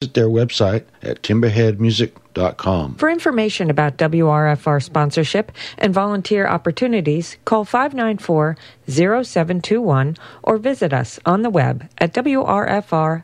visit their website at timberheadmusic.com. For information about WRFR sponsorship and volunteer opportunities, call 594 0721 or visit us on the web at wrfr.org.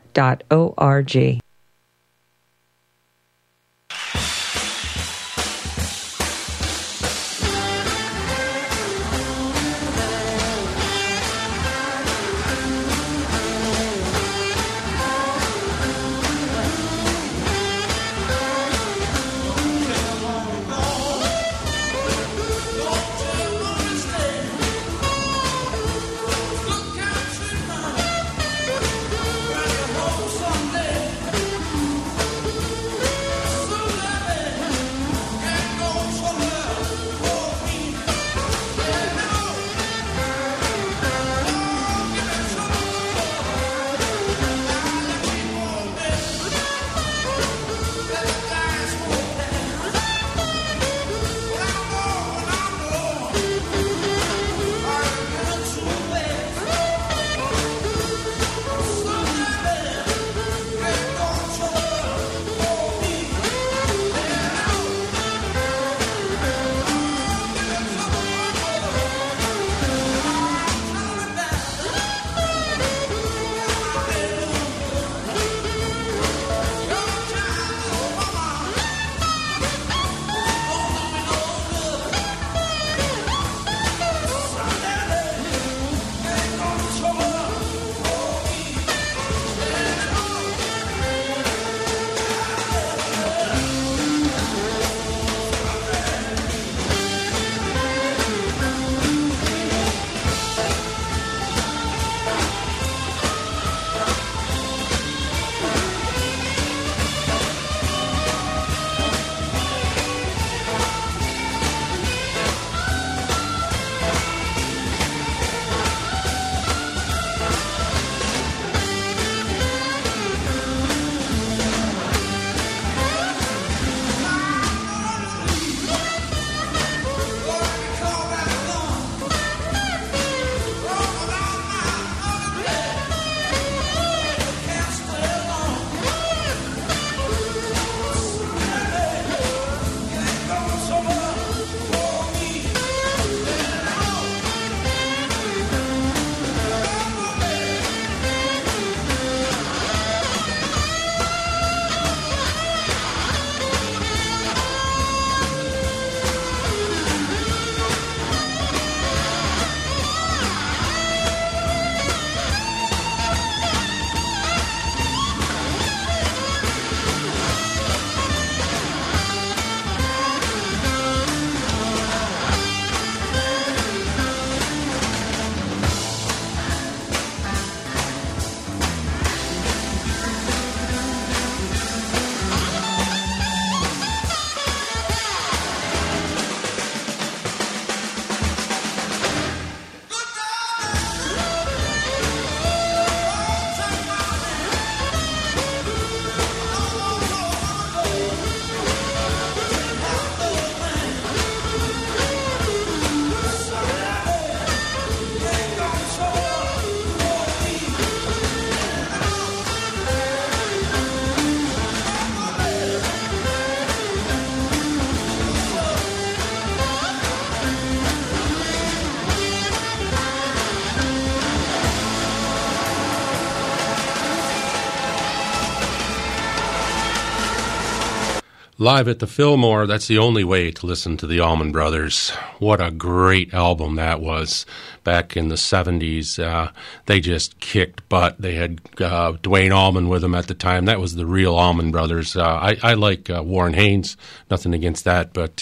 Live at the Fillmore, that's the only way to listen to the Allman Brothers. What a great album that was back in the 70s. Uh, they just kicked butt. They had uh, Duane Allman with them at the time. That was the real Allman Brothers. Uh, I, I, like Warren Haynes, nothing against that, but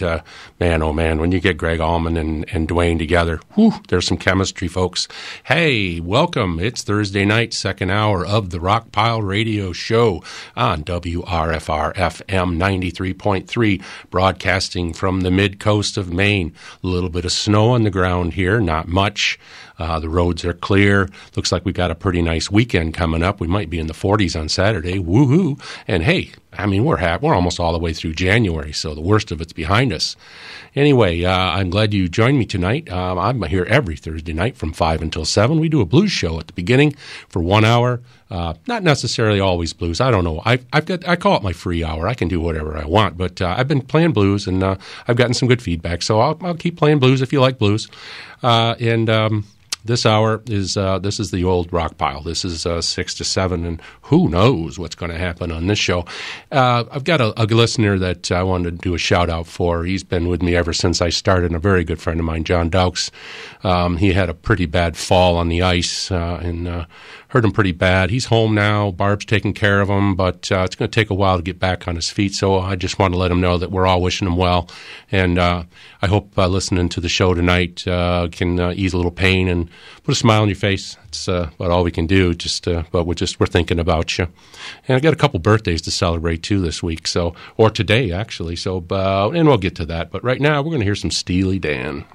man, oh man, when you get Gregg Allman and, and Duane together, whew, there's some chemistry, folks. Hey, welcome. It's Thursday night, second hour of the Rockpile Radio Show on WRFR FM 93. 103.3, broadcasting from the mid coast of Maine. A little bit of snow on the ground here, not much. Uh, the roads are clear. Looks like we got a pretty nice weekend coming up. We might be in the 40s on Saturday. Woohoo! And hey, I mean, we're ha- we're almost all the way through January, so the worst of it's behind us. Anyway, uh, I'm glad you joined me tonight. Um, I'm here every Thursday night from five until seven. We do a blues show at the beginning for one hour. Uh, not necessarily always blues. I don't know. I've, I've got I call it my free hour. I can do whatever I want, but uh, I've been playing blues and uh, I've gotten some good feedback. So I'll, I'll keep playing blues if you like blues. Uh, and um, this hour is uh, this is the old rock pile. This is uh, six to seven, and who knows what's going to happen on this show. Uh, I've got a, a, listener that I wanted to do a shout out for. He's been with me ever since I started. And a very good friend of mine, John Dowks. Um, he had a pretty bad fall on the ice and uh, hurt him pretty bad. He's home now. Barb's taking care of him, but uh, it's going to take a while to get back on his feet. So I just want to let him know that we're all wishing him well, and uh, I hope uh, listening to the show tonight can ease a little pain and put a smile on your face. It's about all we can do. Just, but we're just we're thinking about you, and I got a couple birthdays to celebrate too this week. So or today actually. So and we'll get to that. But right now we're going to hear some Steely Dan.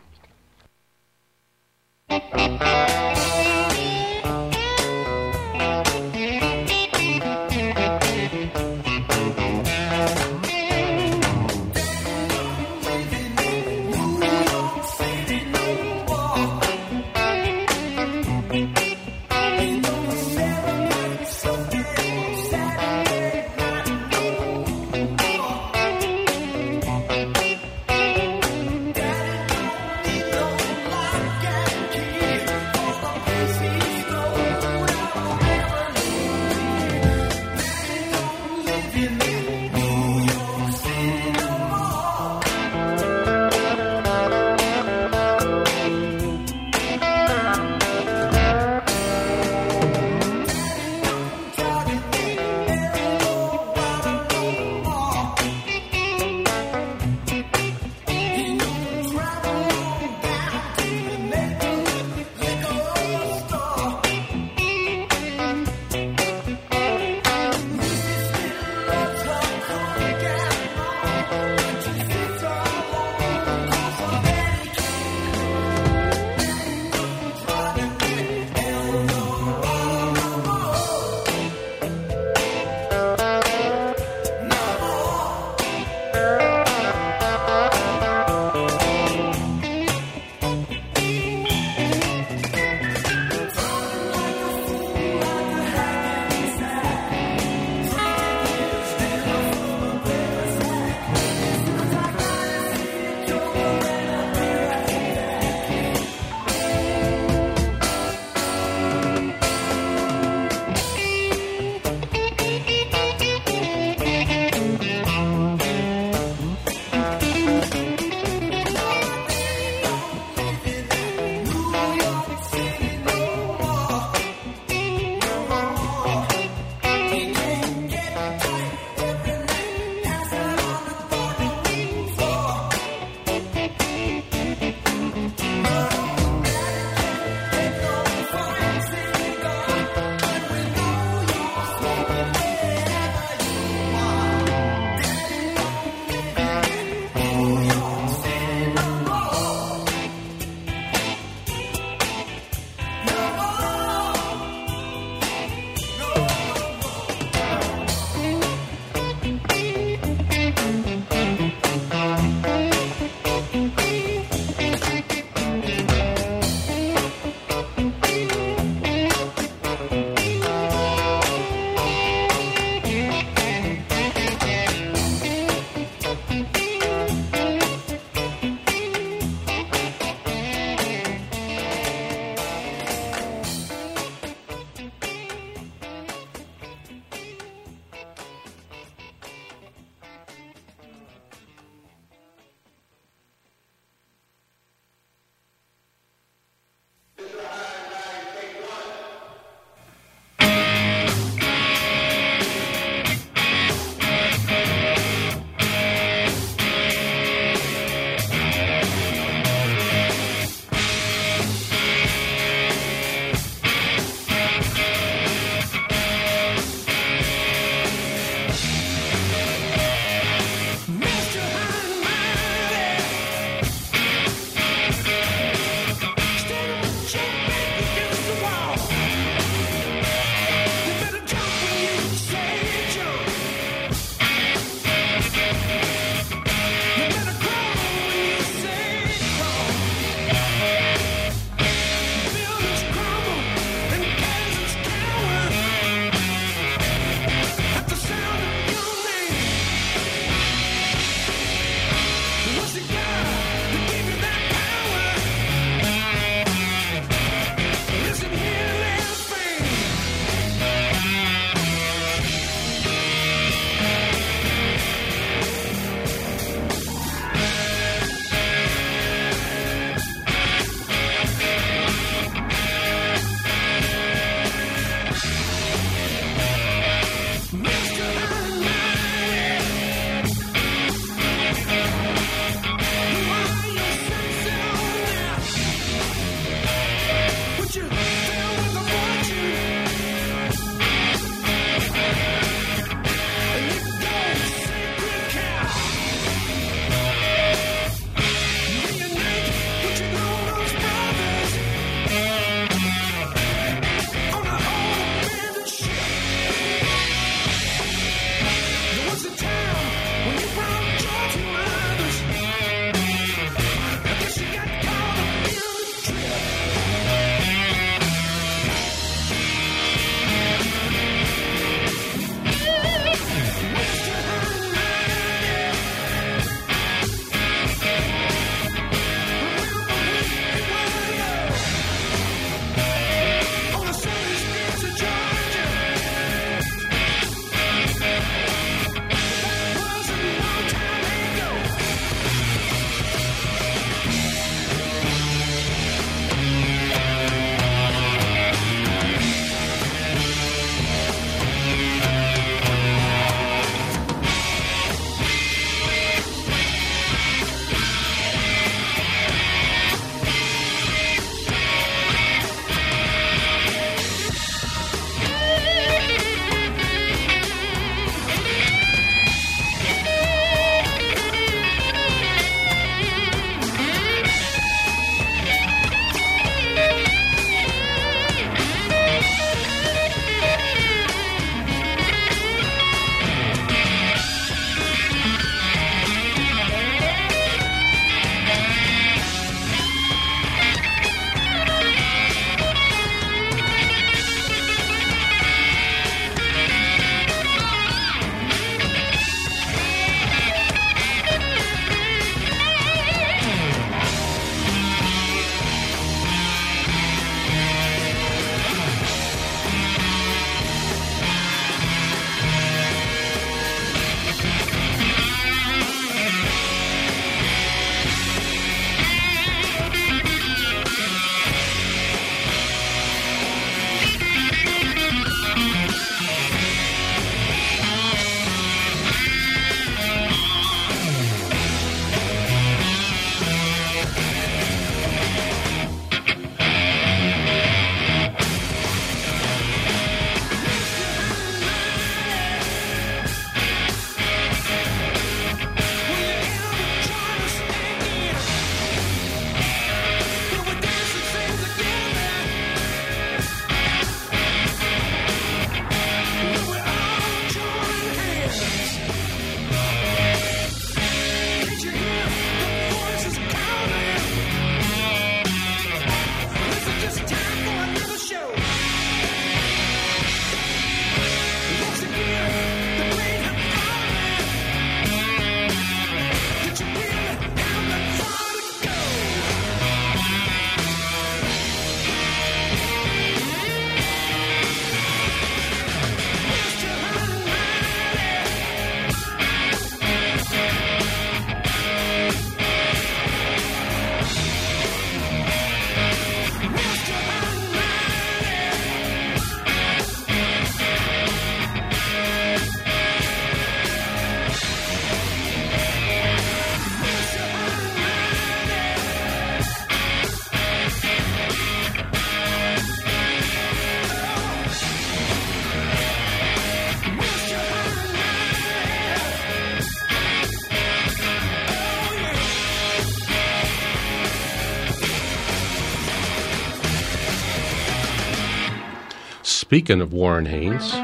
Speaking of Warren Haynes,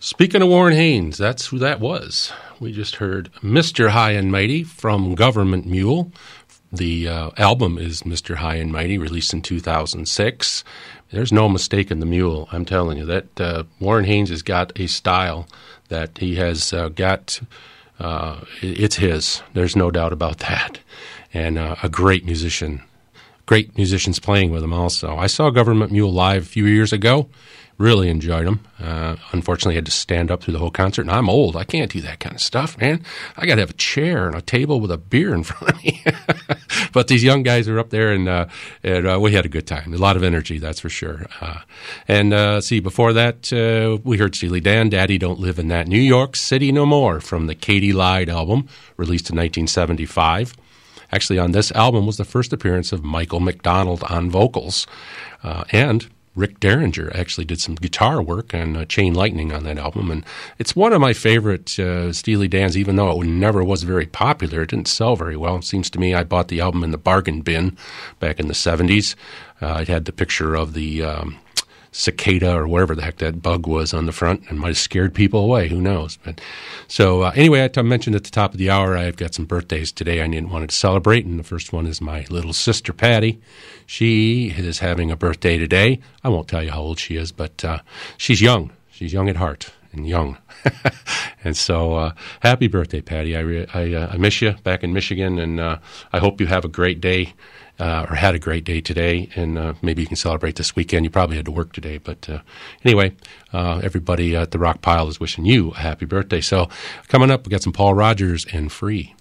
speaking of Warren Haynes, that's who that was. We just heard Mr. High and Mighty from Government Mule. The uh, album is Mr. High and Mighty, released in 2006. There's no mistake in the mule. I'm telling you that uh, Warren Haynes has got a style that he has uh, got. Uh, it's his. There's no doubt about that. And a great musician great musicians playing with them also. I saw Government Mule live a few years ago. Really enjoyed them. Uh, unfortunately, I had to stand up through the whole concert, and I'm old. I can't do that kind of stuff, man. I got to have a chair and a table with a beer in front of me. but these young guys are up there, and, uh, and uh, we had a good time. A lot of energy, that's for sure. Uh, and uh, see, before that, uh, we heard Steely Dan, Daddy Don't Live in That New York City No More from the Katy Lied album, released in 1975. Actually, on this album was the first appearance of Michael McDonald on vocals. Uh, and Rick Derringer actually did some guitar work and uh, Chain Lightning on that album. And it's one of my favorite uh, Steely Dan's, even though it never was very popular. It didn't sell very well. It seems to me I bought the album in the bargain bin back in the 70s. Uh, it had the picture of the um, cicada or whatever the heck that bug was on the front and might have scared people away. Who knows? But so uh, anyway, I mentioned at the top of the hour I've got some birthdays today. I didn't wanted to celebrate, and the first one is my little sister Patty. She is having a birthday today. I won't tell you how old she is, but uh, she's young. She's young at heart and young. and so, uh, happy birthday, Patty! I I, uh, I, miss you back in Michigan, and uh, I hope you have a great day uh, or had a great day today, and uh, maybe you can celebrate this weekend. You probably had to work today, but uh, anyway, uh, everybody at the Rock Pile is wishing you a happy birthday. So, coming up, we got some Paul Rodgers and Free.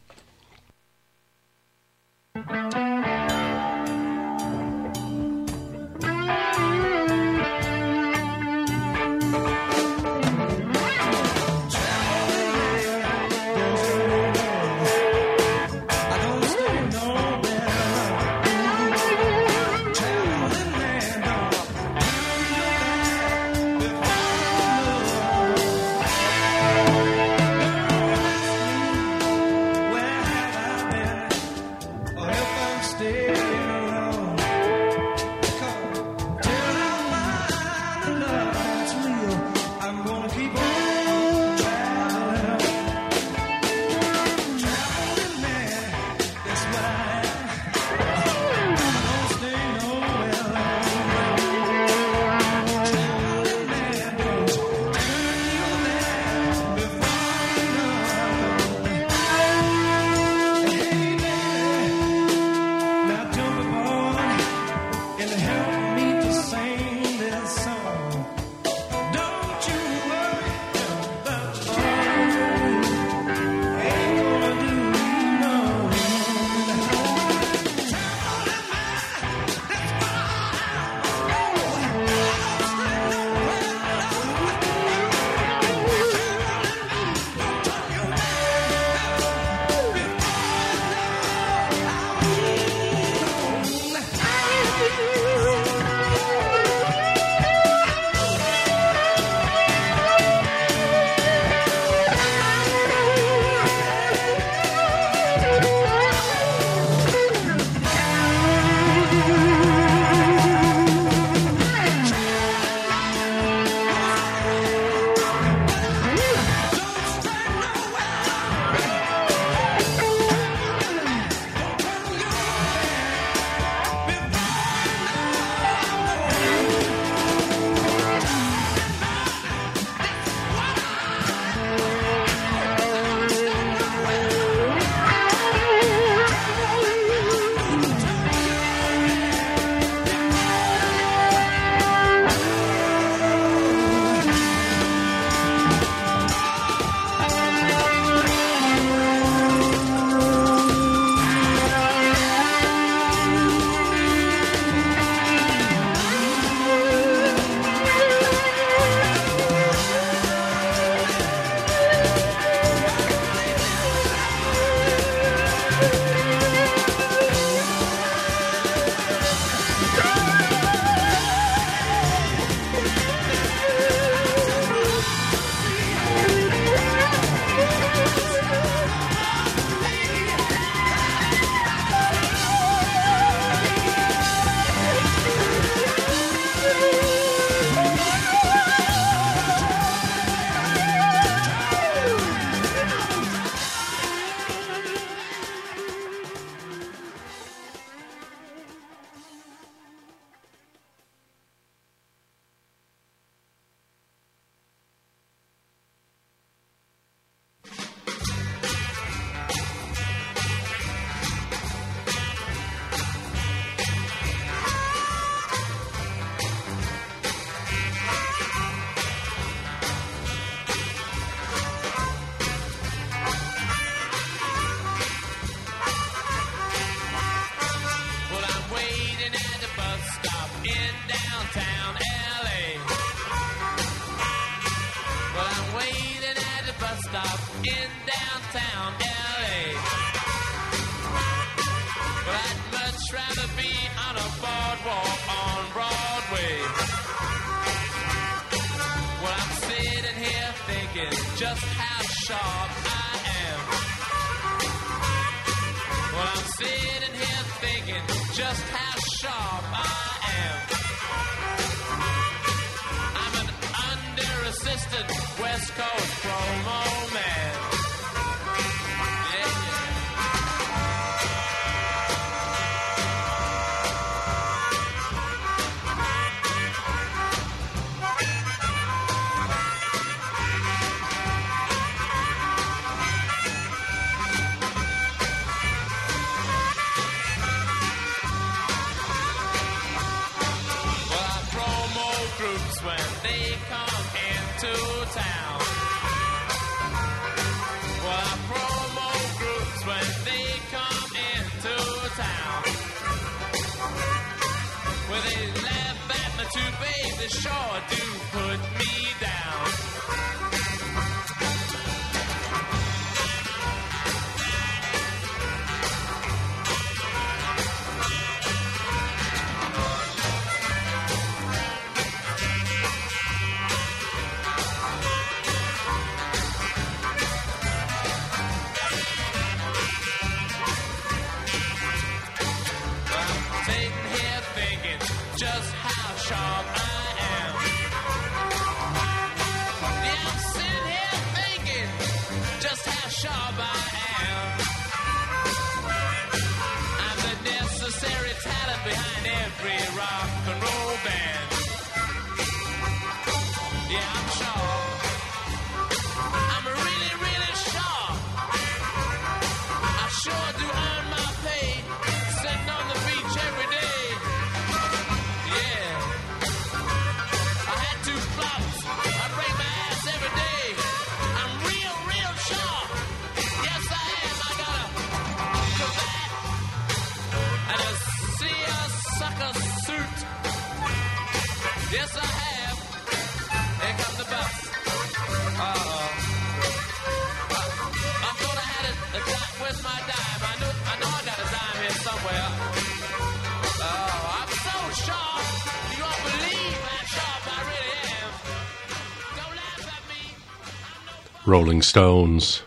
Rolling Stones.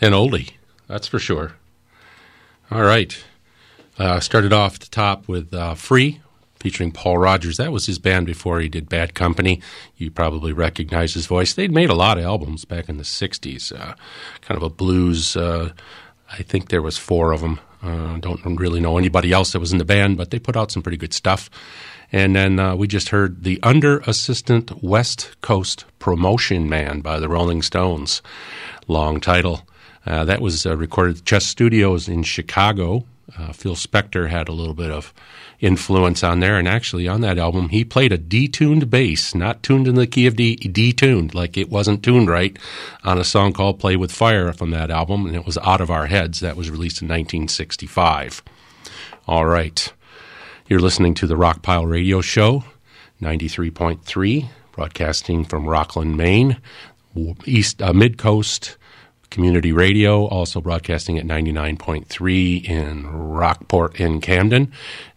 An oldie, that's for sure. All right. Uh, started off the top with uh, Free, featuring Paul Rodgers. That was his band before he did Bad Company. You probably recognize his voice. They'd made a lot of albums back in the 60s, uh, kind of a blues. Uh, I think there was four of them. Uh, don't really know anybody else that was in the band, but they put out some pretty good stuff. And then uh, we just heard The Under Assistant West Coast Promotion Man by the Rolling Stones. Long title. Uh, that was uh, recorded at Chess Studios in Chicago. Phil Spector had a little bit of influence on there, and actually on that album, he played a detuned bass, not tuned in the key of D, detuned, like it wasn't tuned right, on a song called Play with Fire from that album, and it was Out of Our Heads. That was released in 1965. All right. You're listening to the Rockpile Radio Show, 93.3, broadcasting from Rockland, Maine, East uh, Mid Coast Community Radio, also broadcasting at 99.3 in Rockport in Camden,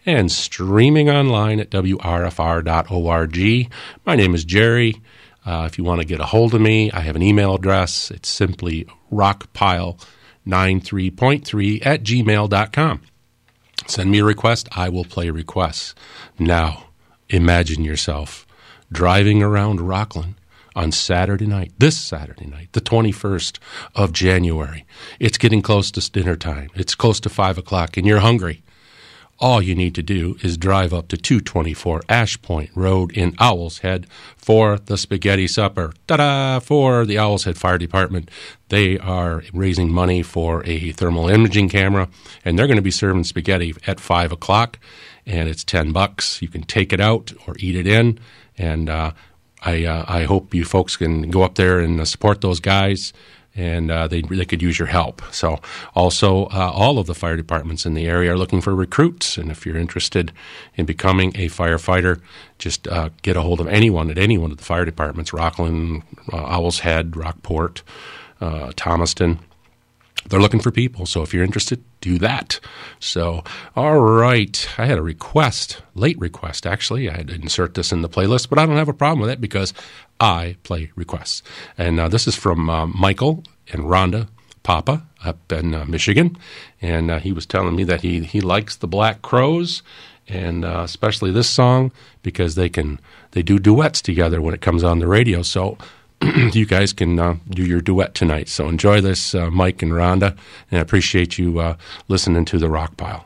and streaming online at WRFR.org. My name is Jerry. Uh, if you want to get a hold of me, I have an email address. It's simply rockpile93.3 at gmail.com. Send me a request. I will play requests. Now, imagine yourself driving around Rockland on Saturday night, this Saturday night, the 21st of January. It's getting close to dinner time. It's close to 5 o'clock, and you're hungry. All you need to do is drive up to 224 Ash Point Road in Owl's Head for the spaghetti supper. Ta da! For the Owl's Head Fire Department. They are raising money for a thermal imaging camera, and they're going to be serving spaghetti at 5 o'clock, and it's 10 bucks. You can take it out or eat it in, and uh, I, uh, I hope you folks can go up there and support those guys. And uh, they they could use your help. So also uh, all of the fire departments in the area are looking for recruits, and if you're interested in becoming a firefighter, just uh, get a hold of anyone at any one of the fire departments: Rockland, uh, Owl's Head, Rockport, uh, Thomaston they're looking for people. So if you're interested, do that. So, all right. I had a request, late request, actually. I had to insert this in the playlist, but I don't have a problem with it because I play requests. And uh, this is from uh, Michael and Rhonda Papa up in uh, Michigan. And he was telling me that he, he likes the Black Crowes and especially this song because they can they do duets together when it comes on the radio. So you guys can do your duet tonight. So enjoy this, Mike and Rhonda, and I appreciate you listening to the Rock Pile.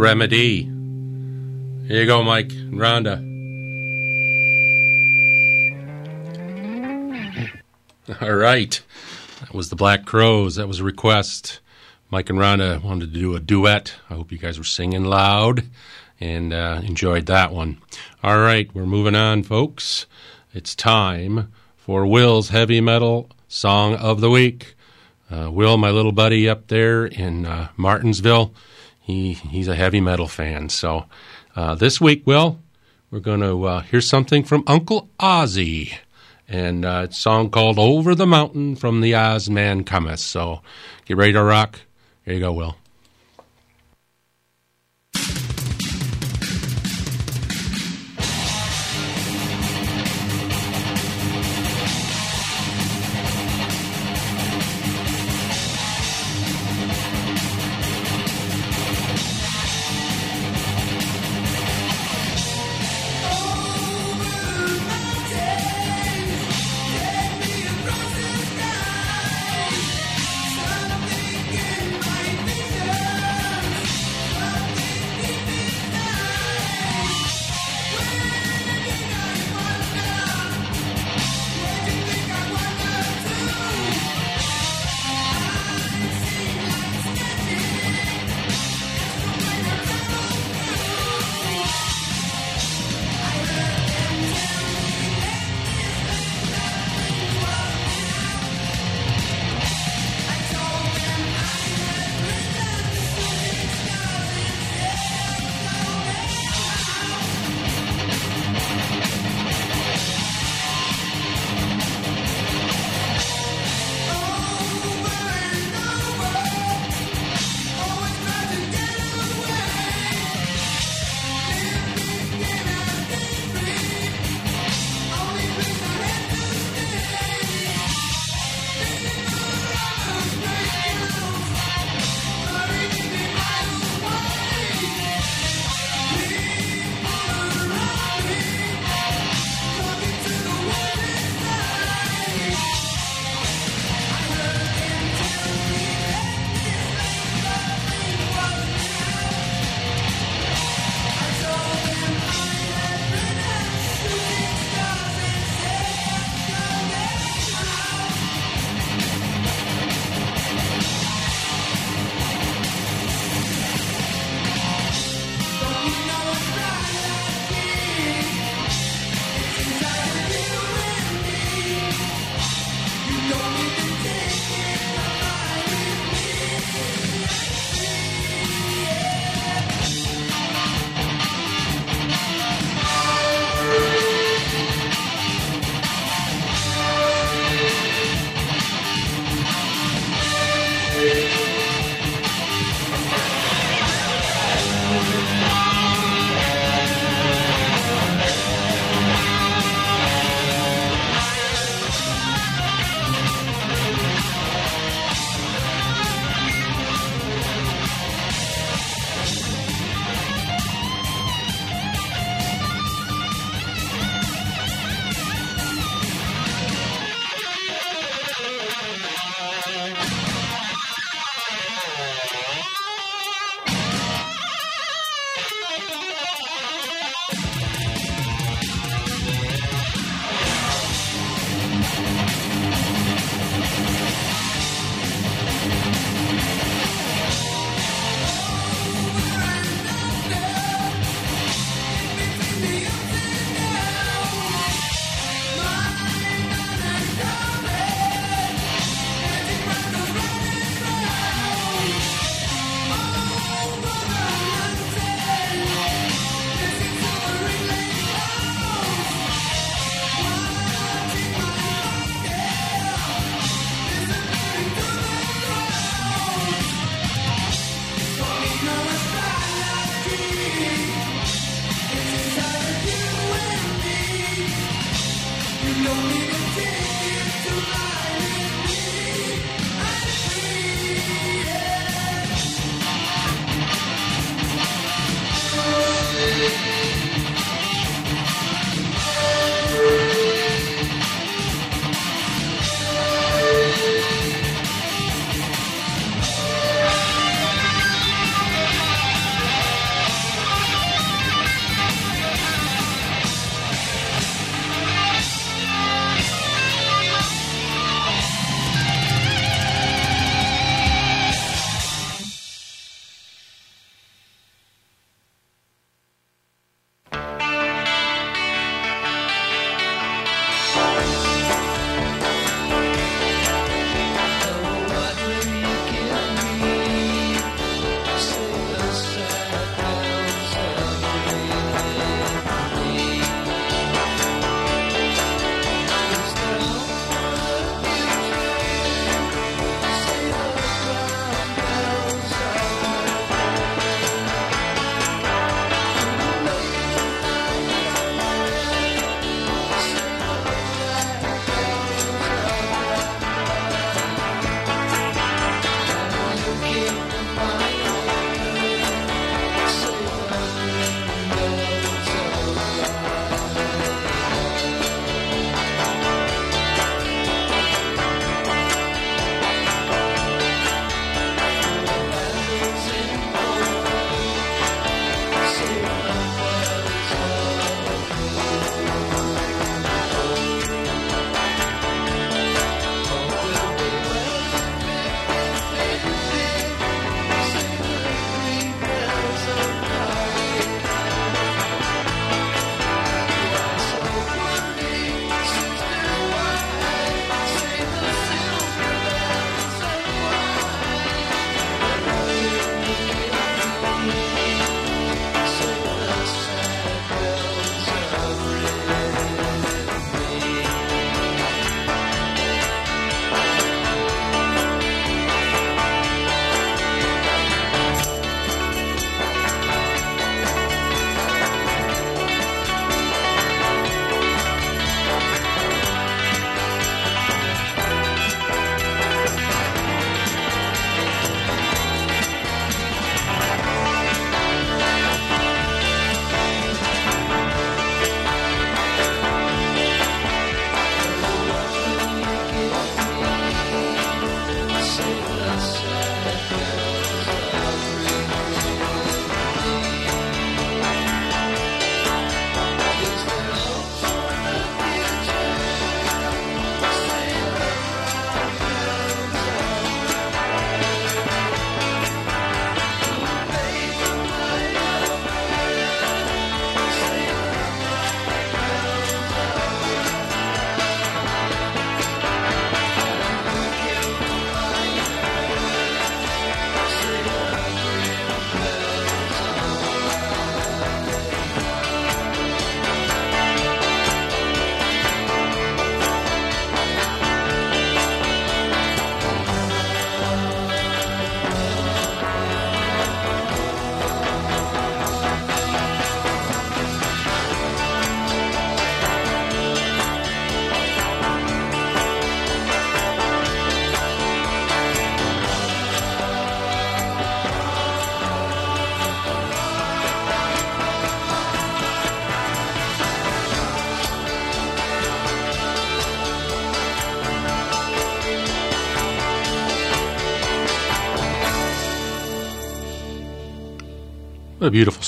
Remedy. Here you go, Mike and Rhonda. All right. That was the Black Crowes. That was a request. Mike and Rhonda wanted to do a duet. I hope you guys were singing loud and uh, enjoyed that one. All right, we're moving on, folks. It's time for Will's Heavy Metal Song of the Week. Uh, Will, my little buddy up there in uh, Martinsville, he, he's a heavy metal fan. So uh, this week, Will, we're going to uh, hear something from Uncle Ozzy and uh, it's a song called Over the Mountain from the Ozzman Cometh. So get ready to rock. Here you go, Will.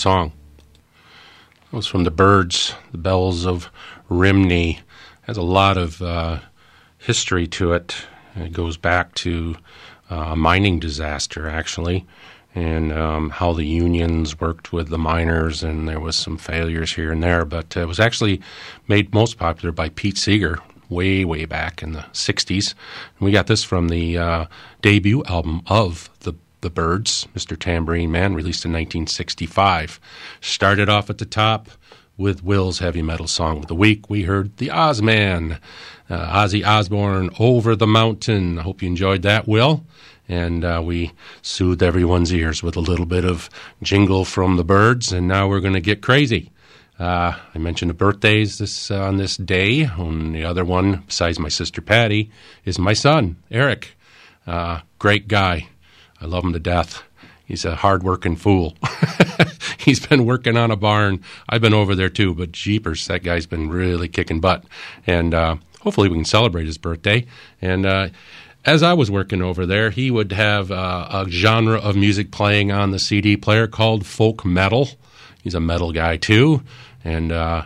Song. It was from the Byrds, the Bells of Rhymney. Has a lot of uh, history to it. It goes back to uh, a mining disaster, actually, and um, how the unions worked with the miners, and there was some failures here and there. But it was actually made most popular by Pete Seeger way, way back in the '60s. And we got this from the uh, debut album of the the Byrds, Mr. Tambourine Man, released in 1965. Started off at the top with Will's heavy metal song of the week. We heard the Ozzman, uh, Ozzy Osbourne, Over the Mountain. I hope you enjoyed that, Will. And uh, we soothed everyone's ears with a little bit of jingle from the Byrds, and now we're going to get crazy. Uh, I mentioned the birthdays this uh, on this day. And the other one, besides my sister Patty, is my son Eric. Great guy. I love him to death. He's a hard-working fool. He's been working on a barn. I've been over there too, but jeepers, that guy's been really kicking butt. And uh, hopefully, we can celebrate his birthday. And uh, as I was working over there, he would have uh, a genre of music playing on the CD player called folk metal. He's a metal guy too, and uh,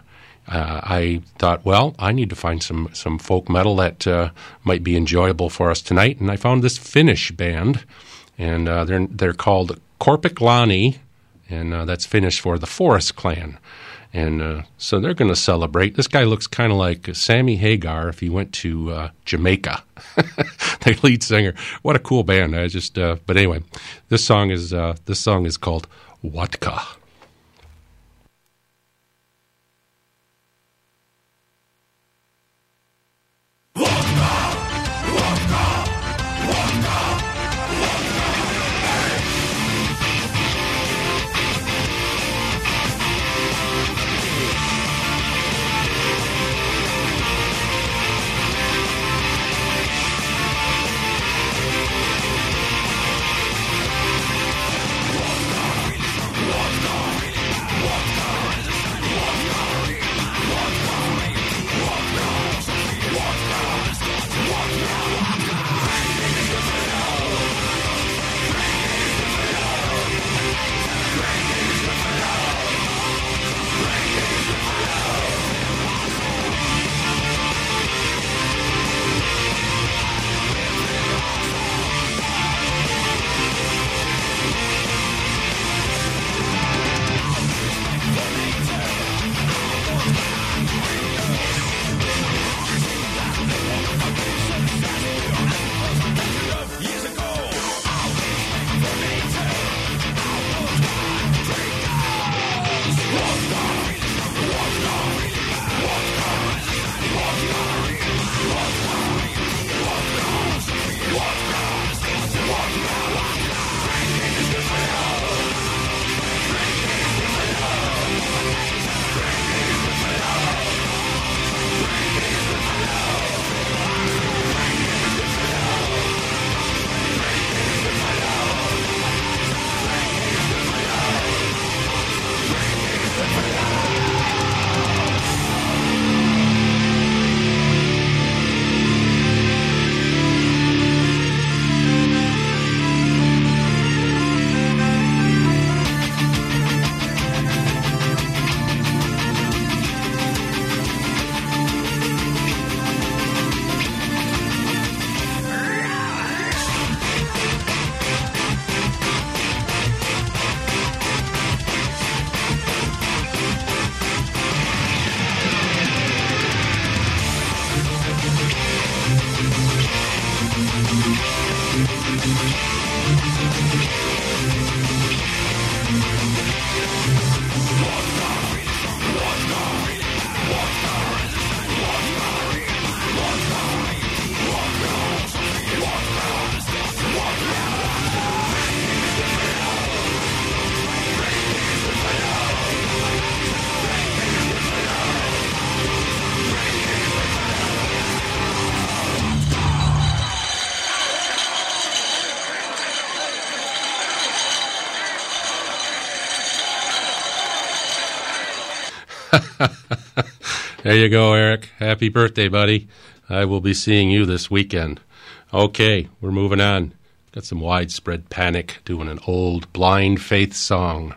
I thought, well, I need to find some some folk metal that might be enjoyable for us tonight. And I found this Finnish band, and uh, they're they're called Korpiklaani, and uh, that's Finnish for the Forest Clan. And uh, so they're going to celebrate. This guy looks kind of like Sammy Hagar if he went to uh, Jamaica. the lead singer. What a cool band! I just, uh, but anyway, this song is this song is called Watka. There you go, Eric. Happy birthday, buddy. I will be seeing you this weekend. Okay, we're moving on. Got some widespread panic doing an old blind faith song.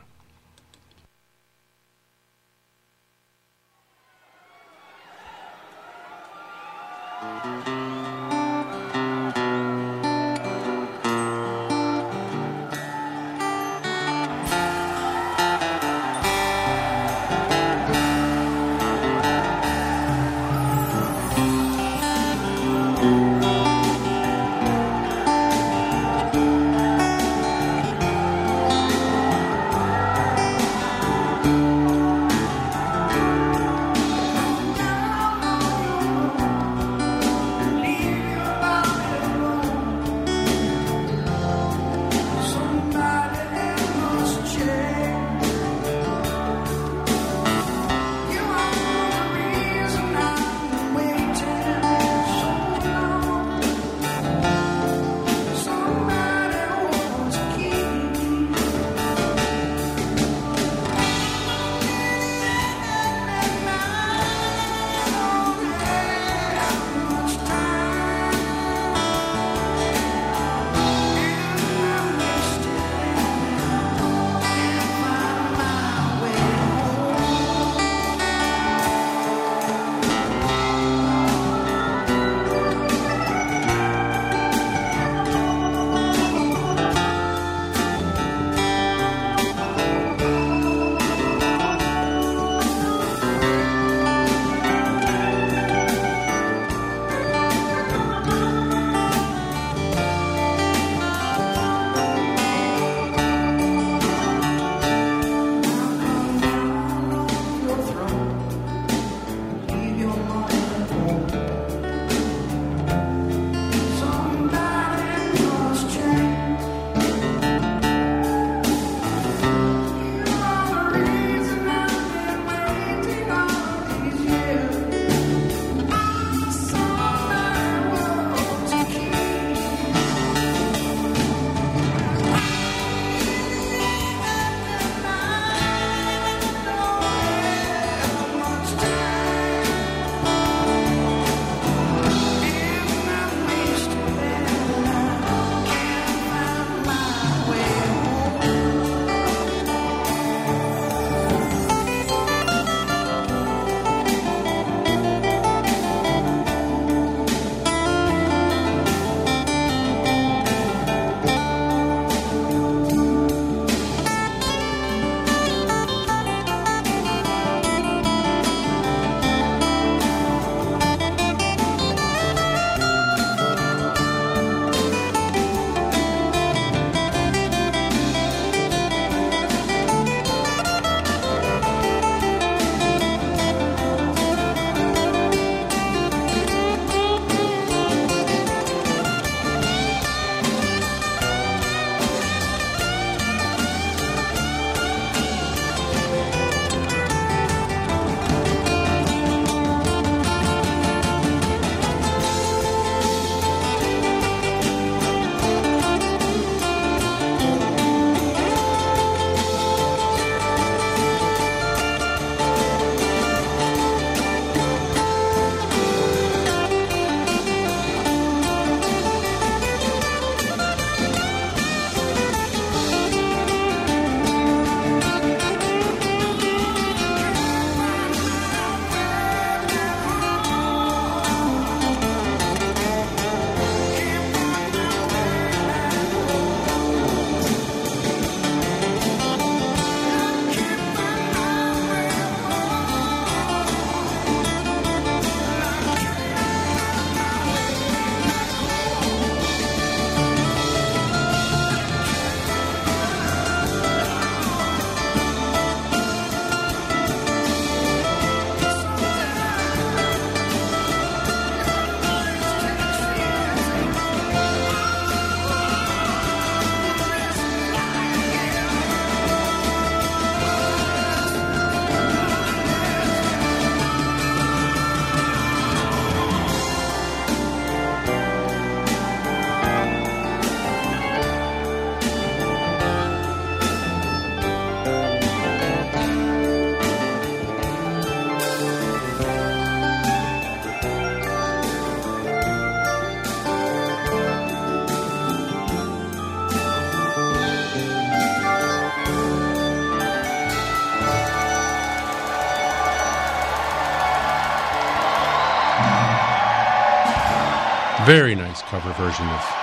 Very nice cover version of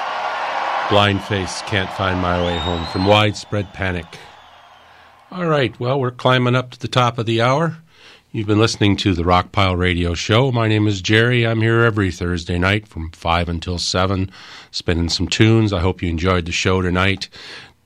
Blind Faith Can't Find My Way Home from Widespread Panic. All right, well, we're climbing up to the top of the hour. You've been listening to the Rockpile Radio Show. My name is Jerry. I'm here every Thursday night from 5 until 7, spinning some tunes. I hope you enjoyed the show tonight.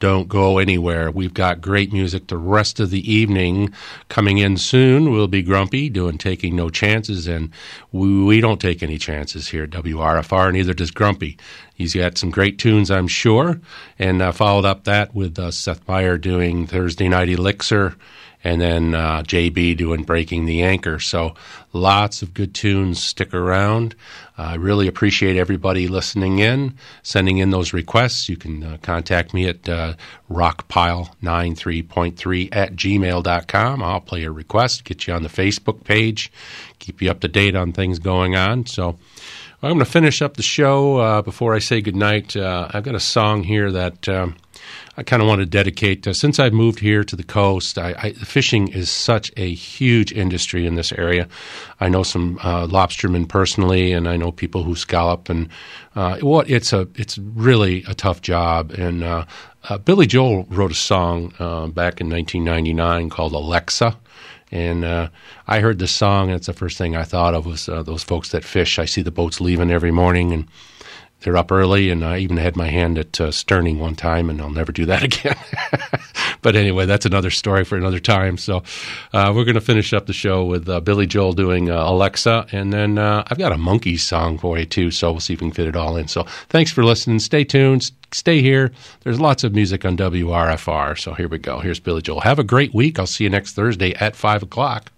Don't go anywhere. We've got great music the rest of the evening. Coming in soon, we'll be Grumpy doing Taking No Chances, and we, we don't take any chances here at WRFR, neither does Grumpy. He's got some great tunes, I'm sure, and uh, followed up that with uh, Seth Meyer doing Thursday Night Elixir and then uh, JB doing Breaking the Anchor. So lots of good tunes. Stick around. I really appreciate everybody listening in, sending in those requests. You can uh, contact me at uh, rockpile93.3 at gmail.com. I'll play a request, get you on the Facebook page, keep you up to date on things going on. So I'm going to finish up the show before I say goodnight. I've got a song here that. Um, I kind of want to dedicate. Uh, since I've moved here to the coast, I, I, fishing is such a huge industry in this area. I know some uh, lobstermen personally, and I know people who scallop. And uh, what it's a it's really a tough job. And uh, uh, Billy Joel wrote a song uh, back in 1999 called Alexa. And uh, I heard the song, and it's the first thing I thought of was uh, those folks that fish. I see the boats leaving every morning, and they're up early, and I even had my hand at uh, sterning one time, and I'll never do that again. but anyway, that's another story for another time. So uh, we're going to finish up the show with uh, Billy Joel doing Alexa, and then I've got a monkey song for you too. So we'll see if we can fit it all in. So thanks for listening. Stay tuned. Stay here. There's lots of music on WRFR. So here we go. Here's Billy Joel. Have a great week. I'll see you next Thursday at five o'clock.